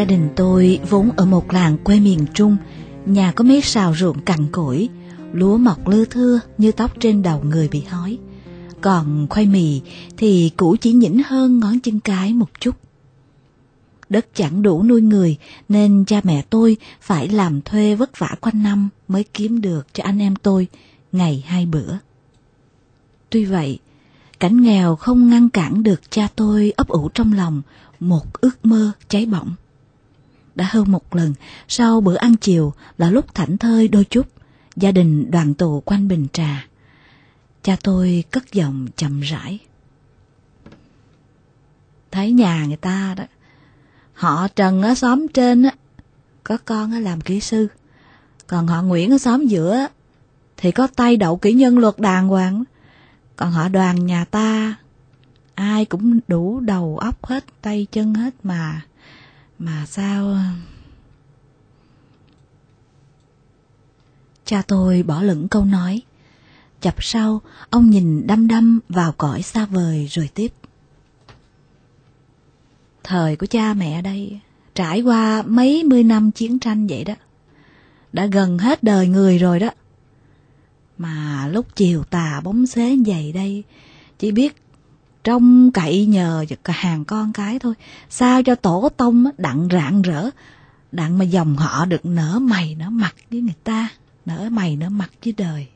Gia đình tôi vốn ở một làng quê miền Trung, nhà có mấy sào ruộng cằn cỗi, lúa mọc lưa thưa như tóc trên đầu người bị hói. Còn khoai mì thì củ chỉ nhỉnh hơn ngón chân cái một chút. Đất chẳng đủ nuôi người nên cha mẹ tôi phải làm thuê vất vả quanh năm mới kiếm được cho anh em tôi ngày hai bữa. Tuy vậy, cảnh nghèo không ngăn cản được cha tôi ấp ủ trong lòng một ước mơ cháy bỏng. Đã hơn một lần, sau bữa ăn chiều là lúc thảnh thơi đôi chút, gia đình đoàn tụ quanh bình trà. Cha tôi cất giọng chậm rãi. Thấy nhà người ta đó, họ Trần ở xóm trên á, có con á làm kỹ sư, còn họ Nguyễn ở xóm giữa thì có tay đậu kỹ nhân luật đàng hoàng. Còn họ đoàn nhà ta, ai cũng đủ đầu óc hết, tay chân hết mà. Mà sao... Ờ? Cha tôi bỏ lửng câu nói. Chập sau, ông nhìn đăm đăm vào cõi xa vời rồi tiếp. Thời của cha mẹ đây, trải qua mấy mươi năm chiến tranh vậy đó. Đã gần hết đời người rồi đó. Mà lúc chiều tà bóng xế dày đây, chỉ biết trông cậy nhờ cả hàng con cái thôi. Sao cho tổ tông đặng rạng rỡ, đặng mà dòng họ được nở mày nở mặt với người ta, nở mày nở mặt với đời.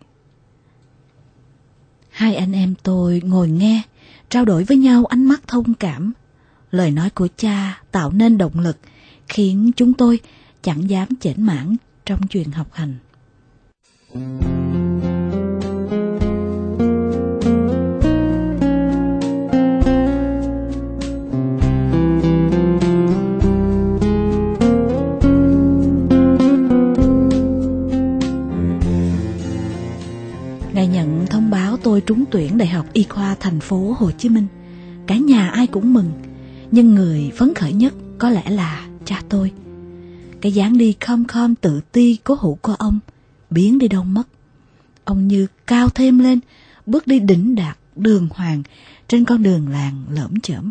Hai anh em tôi ngồi nghe, trao đổi với nhau ánh mắt thông cảm. Lời nói của cha tạo nên động lực, khiến chúng tôi chẳng dám chểnh mãn trong chuyện học hành. Ngày tuyển Đại học Y khoa thành phố Hồ Chí Minh. Cả nhà ai cũng mừng, nhưng người phấn khởi nhất có lẽ là cha tôi. Cái dáng đi khom khom tự ti cố hữu của ông biến đi đâu mất. Ông như cao thêm lên, bước đi đỉnh đạt, đường hoàng trên con đường làng lởm chởm.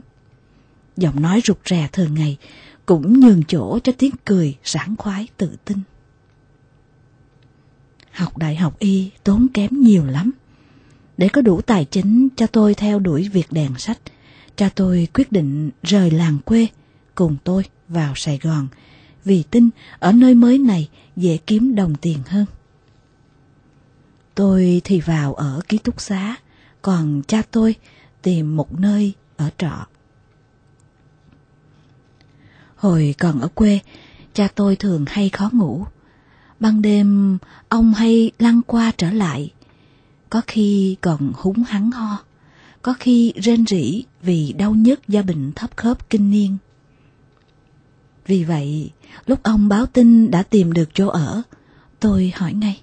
Giọng nói rụt rè thường ngày cũng nhường chỗ cho tiếng cười sảng khoái tự tin. Học đại học y tốn kém nhiều lắm. Để có đủ tài chính cho tôi theo đuổi việc đèn sách, cha tôi quyết định rời làng quê cùng tôi vào Sài Gòn vì tin ở nơi mới này dễ kiếm đồng tiền hơn. Tôi thì vào ở ký túc xá, còn cha tôi tìm một nơi ở trọ. Hồi còn ở quê, cha tôi thường hay khó ngủ. Ban đêm, ông hay lăn qua trở lại. Có khi còn húng hắn ho, có khi rên rỉ vì đau nhức do bệnh thấp khớp kinh niên. Vì vậy, lúc ông báo tin đã tìm được chỗ ở, tôi hỏi ngay.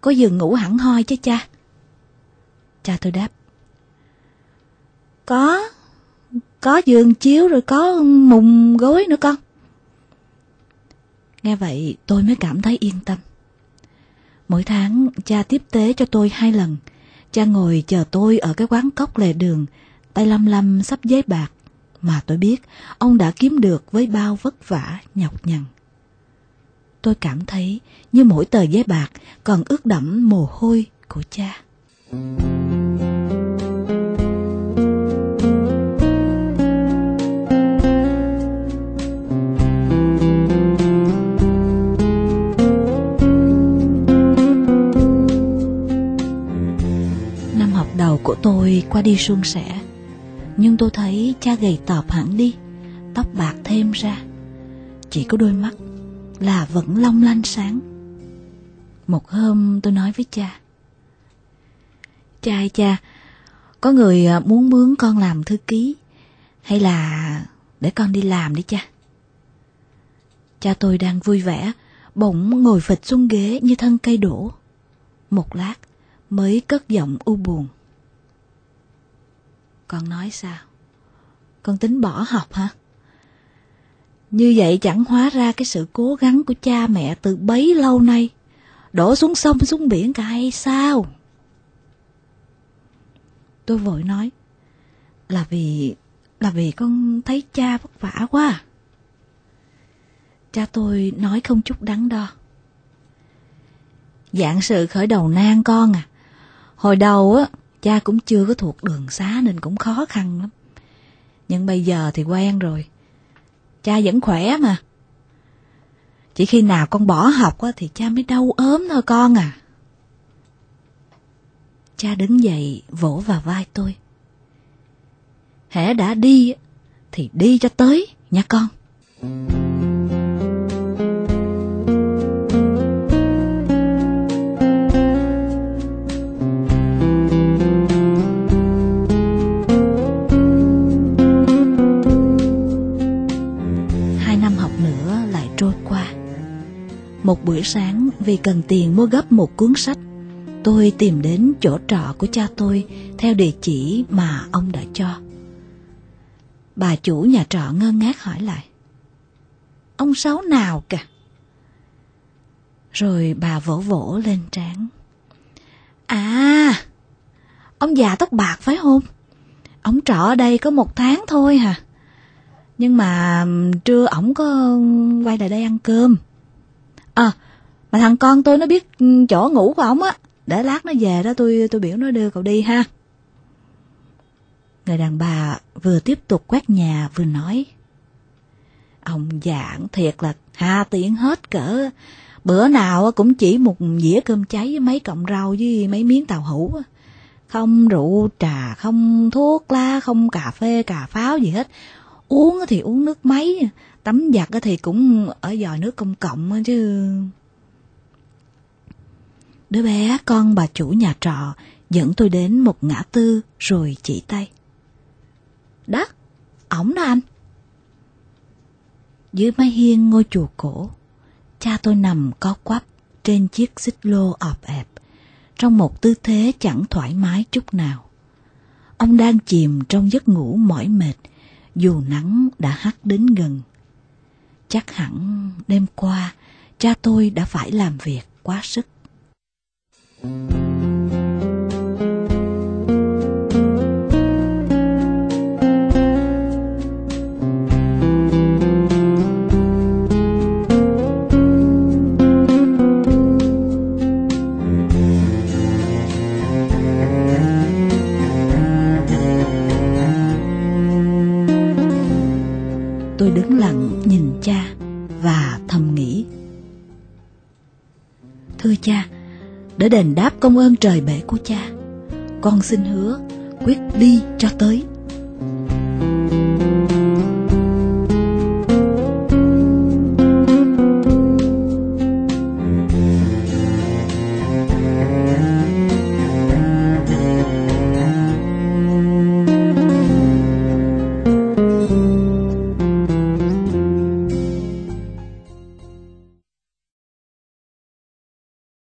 Có giường ngủ hẳn hoi chứ cha? Cha tôi đáp. Có, có giường chiếu rồi có mùng gối nữa con. Nghe vậy tôi mới cảm thấy yên tâm. Mỗi tháng cha tiếp tế cho tôi hai lần. Cha ngồi chờ tôi ở cái quán cốc lề đường, tay lăm lăm sắp giấy bạc. Mà tôi biết ông đã kiếm được với bao vất vả nhọc nhằn. Tôi cảm thấy như mỗi tờ giấy bạc còn ướt đẫm mồ hôi của cha. Thank you. Tôi qua đi suôn sẻ, nhưng tôi thấy cha gầy tọp hẳn đi, tóc bạc thêm ra, chỉ có đôi mắt là vẫn long lanh sáng. Một hôm tôi nói với cha. Cha ơi cha, có người à, muốn mướn con làm thư ký, hay là để con đi làm đi cha. Cha tôi đang vui vẻ, bỗng ngồi phịch xuống ghế như thân cây đổ. Một lát mới cất giọng u buồn. Con nói sao? Con tính bỏ học hả? Như vậy chẳng hóa ra cái sự cố gắng của cha mẹ từ bấy lâu nay đổ xuống sông xuống biển cả hay sao? Tôi vội nói là vì là vì con thấy cha vất vả quá. Cha tôi nói không chút đắn đo. Dạng sự khởi đầu nan con à. Hồi đầu á, cha cũng chưa có thuộc đường xá nên cũng khó khăn lắm. Nhưng bây giờ thì quen rồi. Cha vẫn khỏe mà. Chỉ khi nào con bỏ học á, thì cha mới đau ốm thôi con à. Cha đứng dậy vỗ vào vai tôi. Hễ đã đi thì đi cho tới nha con. Một buổi sáng vì cần tiền mua gấp một cuốn sách, tôi tìm đến chỗ trọ của cha tôi theo địa chỉ mà ông đã cho. Bà chủ nhà trọ ngơ ngác hỏi lại. Ông Sáu nào kìa? Rồi bà vỗ vỗ lên trán. À, ông già tóc bạc phải không? Ông trọ ở đây có một tháng thôi hả? Nhưng mà ừ, trưa ổng có quay lại đây ăn cơm. À, mà thằng con tôi nó biết ừ, chỗ ngủ của ổng á. Để lát nó về đó tôi tôi biểu nó đưa cậu đi ha. Người đàn bà vừa tiếp tục quét nhà vừa nói. Ông giảng thiệt là hà tiện hết cỡ. Bữa nào cũng chỉ một dĩa cơm cháy với mấy cọng rau với mấy miếng tàu hũ. Không rượu trà, không thuốc lá, không cà phê, cà pháo gì hết. Uống thì uống nước máy, tắm giặt thì cũng ở dòi nước công cộng chứ. Đứa bé con bà chủ nhà trọ dẫn tôi đến một ngã tư rồi chỉ tay. Đó, ổng đó anh. Dưới mái hiên ngôi chùa cổ, cha tôi nằm co quắp trên chiếc xích lô ọp ẹp, trong một tư thế chẳng thoải mái chút nào. Ông đang chìm trong giấc ngủ mỏi mệt, dù nắng đã hắt đến gần. Chắc hẳn đêm qua, cha tôi đã phải làm việc quá sức. Thưa cha, để đền đáp công ơn trời bể của cha, con xin hứa quyết đi cho tới.